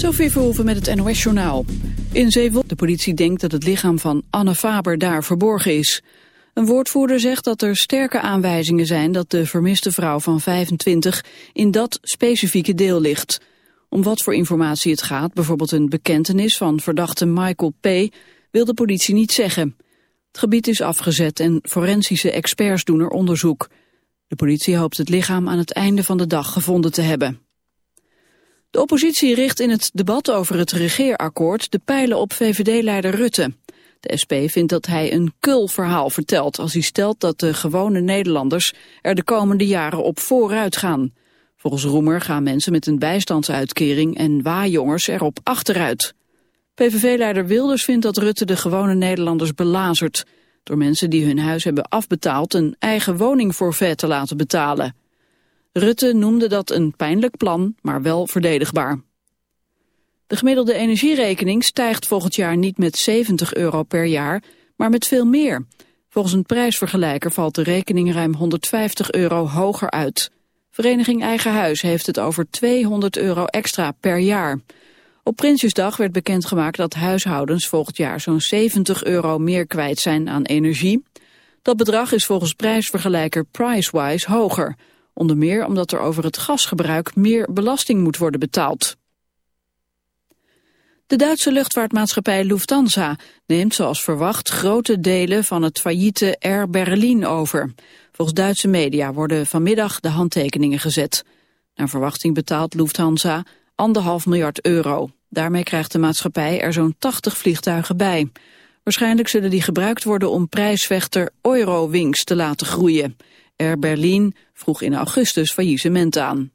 Sophie Verhoeven met het NOS-journaal. In Zeewolde de politie denkt dat het lichaam van Anne Faber daar verborgen is. Een woordvoerder zegt dat er sterke aanwijzingen zijn... dat de vermiste vrouw van 25 in dat specifieke deel ligt. Om wat voor informatie het gaat, bijvoorbeeld een bekentenis... van verdachte Michael P., wil de politie niet zeggen. Het gebied is afgezet en forensische experts doen er onderzoek. De politie hoopt het lichaam aan het einde van de dag gevonden te hebben. De oppositie richt in het debat over het regeerakkoord de pijlen op VVD-leider Rutte. De SP vindt dat hij een kul-verhaal vertelt als hij stelt dat de gewone Nederlanders er de komende jaren op vooruit gaan. Volgens Roemer gaan mensen met een bijstandsuitkering en waarjongers erop achteruit. PVV-leider Wilders vindt dat Rutte de gewone Nederlanders belazert... door mensen die hun huis hebben afbetaald een eigen woningforfait te laten betalen. Rutte noemde dat een pijnlijk plan, maar wel verdedigbaar. De gemiddelde energierekening stijgt volgend jaar niet met 70 euro per jaar, maar met veel meer. Volgens een prijsvergelijker valt de rekening ruim 150 euro hoger uit. Vereniging Eigen Huis heeft het over 200 euro extra per jaar. Op Prinsjesdag werd bekendgemaakt dat huishoudens volgend jaar zo'n 70 euro meer kwijt zijn aan energie. Dat bedrag is volgens prijsvergelijker Pricewise hoger. Onder meer omdat er over het gasgebruik meer belasting moet worden betaald. De Duitse luchtvaartmaatschappij Lufthansa neemt zoals verwacht grote delen van het failliete Air Berlin over. Volgens Duitse media worden vanmiddag de handtekeningen gezet. Naar verwachting betaalt Lufthansa anderhalf miljard euro. Daarmee krijgt de maatschappij er zo'n 80 vliegtuigen bij. Waarschijnlijk zullen die gebruikt worden om prijsvechter Eurowings te laten groeien. Air Berlin vroeg in augustus faillissement aan.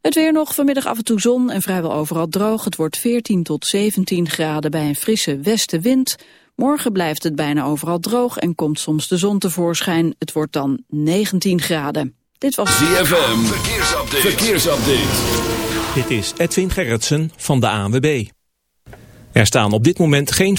Het weer nog, vanmiddag af en toe zon en vrijwel overal droog. Het wordt 14 tot 17 graden bij een frisse westenwind. Morgen blijft het bijna overal droog en komt soms de zon tevoorschijn. Het wordt dan 19 graden. Dit was ZFM, verkeersupdate. verkeersupdate. Dit is Edwin Gerritsen van de ANWB. Er staan op dit moment geen...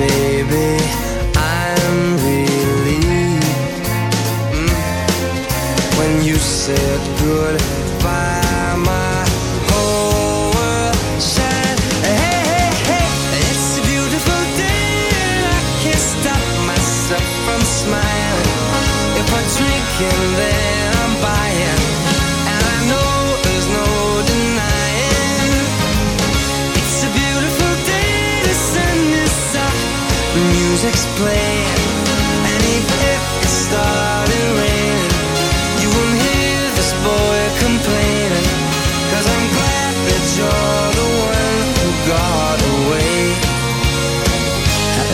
baby. I'm relieved mm, when you said goodbye. My whole world. Hey, hey, hey, it's a beautiful day, and I can't stop myself from smiling. If I drink and then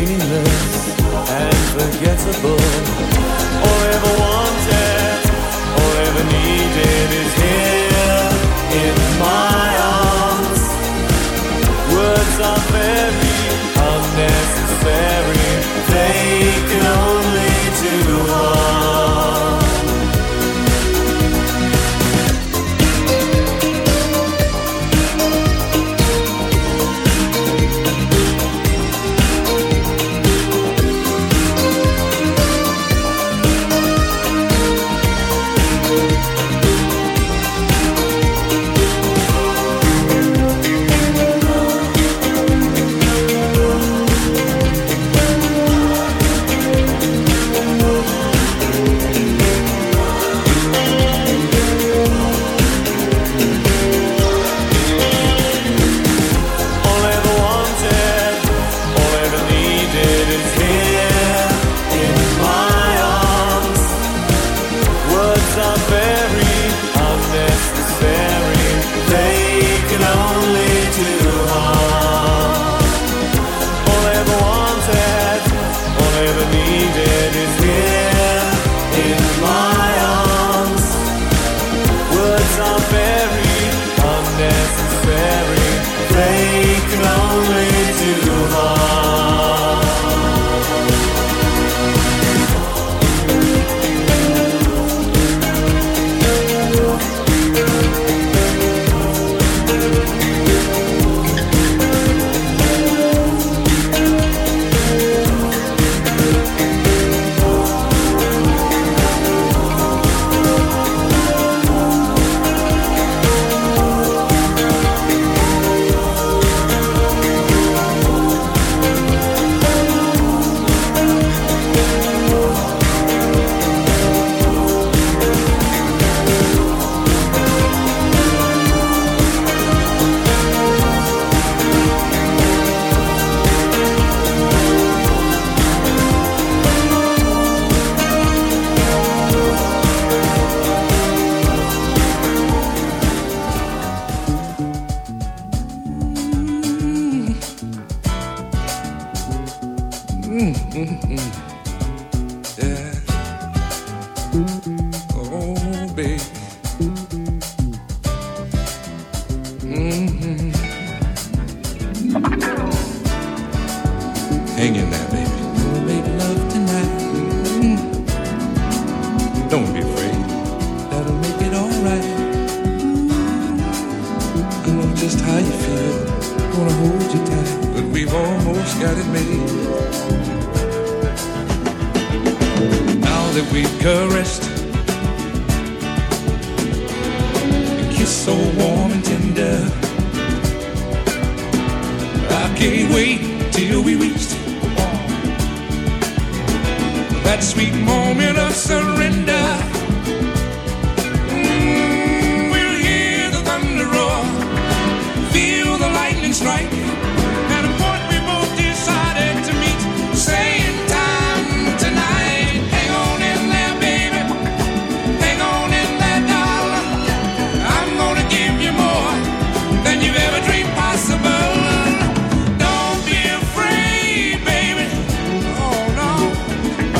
meaningless and forgettable.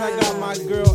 I got my girl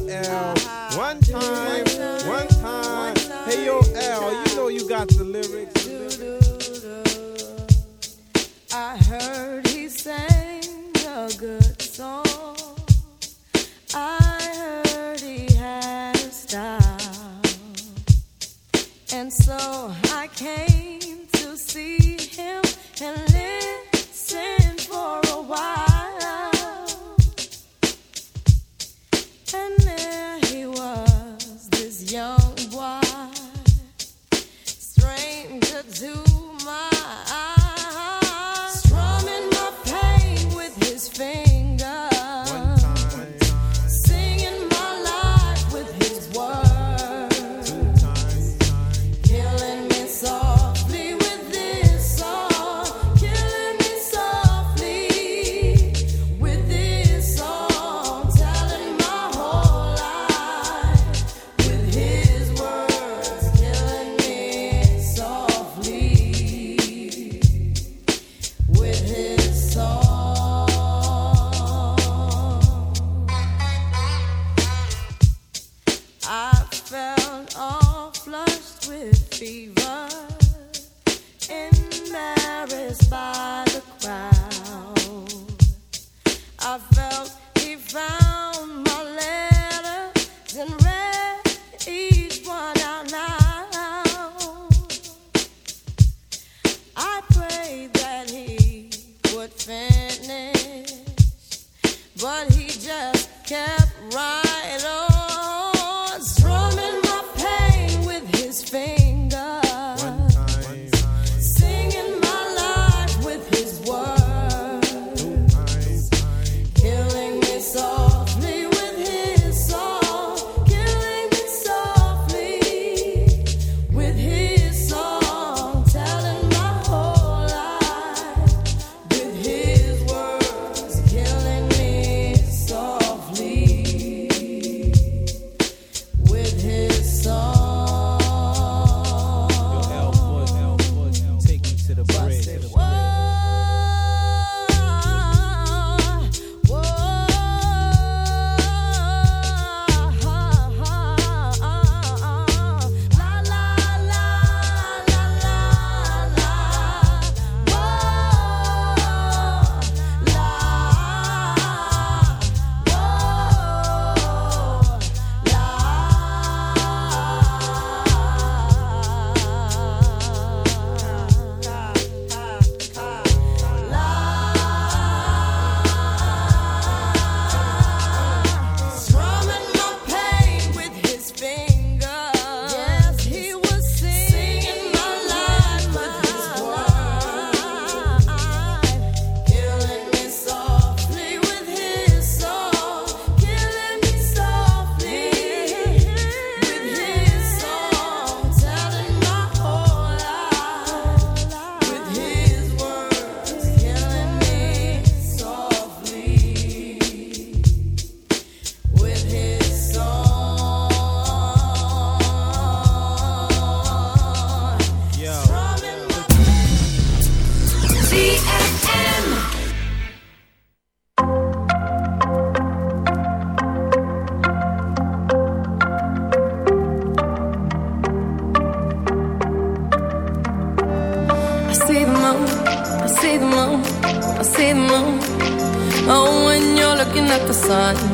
sun.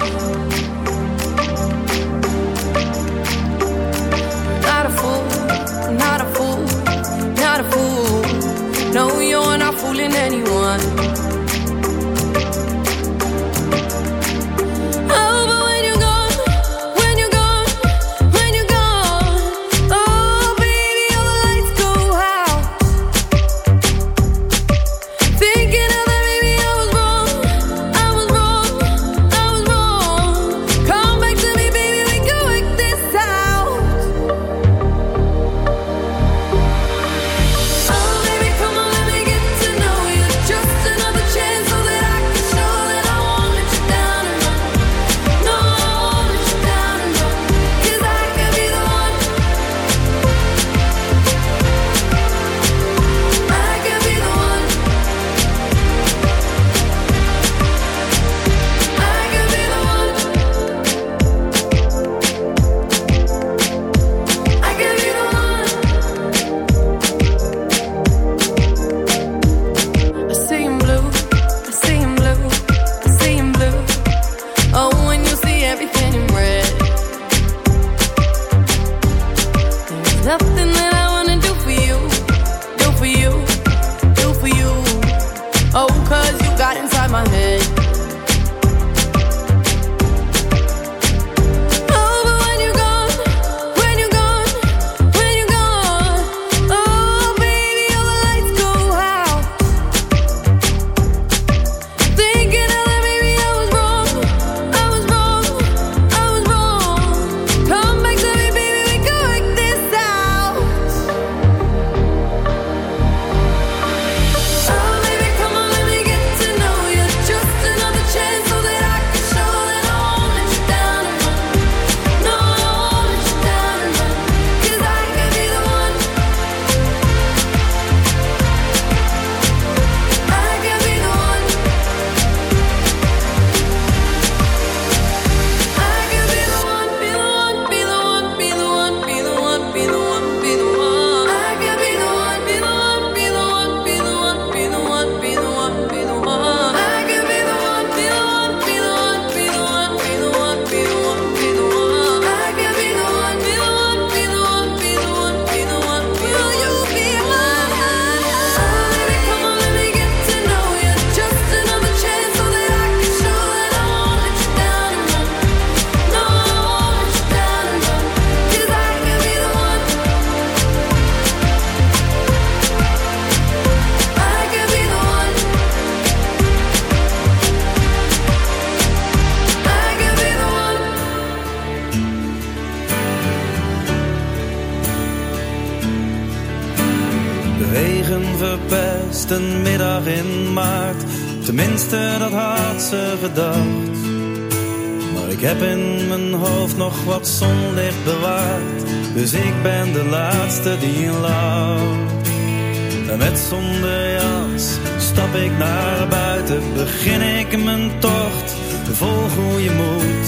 Begin ik mijn tocht, vol goede moed.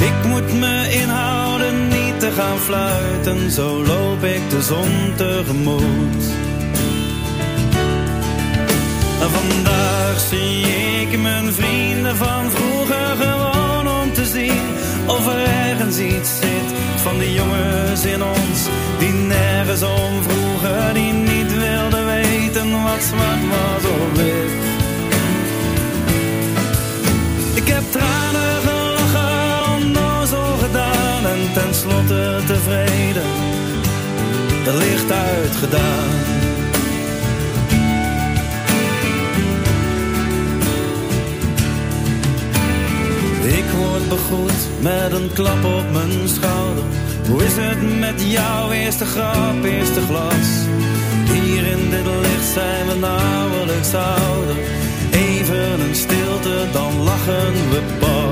Ik moet me inhouden, niet te gaan fluiten. Zo loop ik de zon tegemoet. Vandaag zie ik mijn vrienden van vroeger gewoon om te zien of er ergens iets zit van die jongens in ons die nergens om vroegen, die niet wilden weten wat zwart was of wit. Ik heb tranen gelachen, onnozel gedaan en tenslotte tevreden, de licht uitgedaan. Ik word begroet met een klap op mijn schouder. Hoe is het met jou? Eerste grap, eerste glas. Hier in dit licht zijn we nauwelijks ouder. Even een stilte, dan lachen we pas.